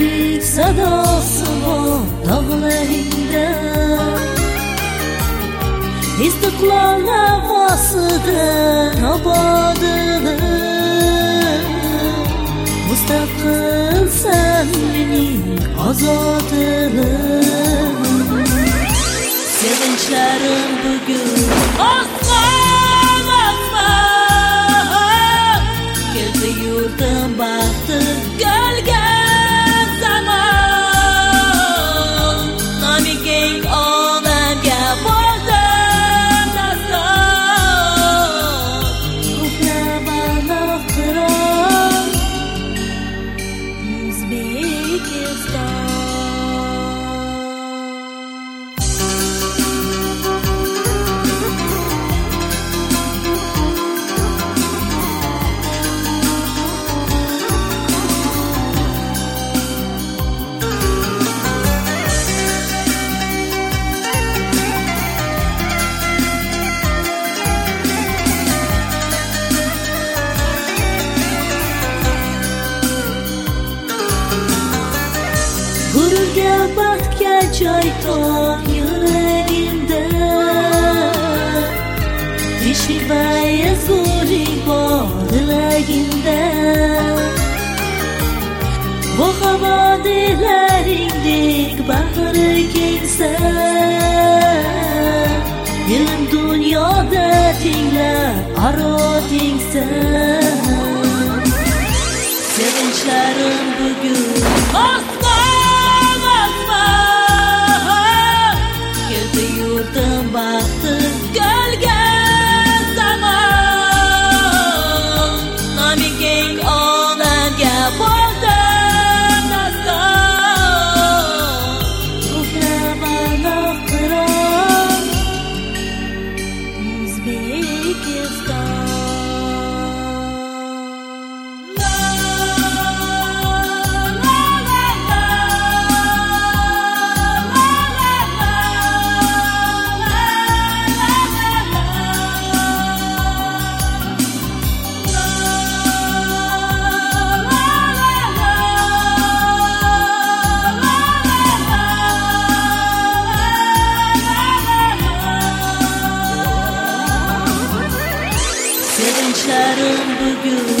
Güllük sadası o dağlarında İstiklal havasıdır abadını. Mustaqil sen beni azadını. Sevinçlerim bugün Osman! Making stars. Gururga baxtga joy top yuragimda Teshik va ezgulik bor dilagimda Bu havo dilaringdek bahri kengsa Ilm dunyoda tenglar aro tengsan Good.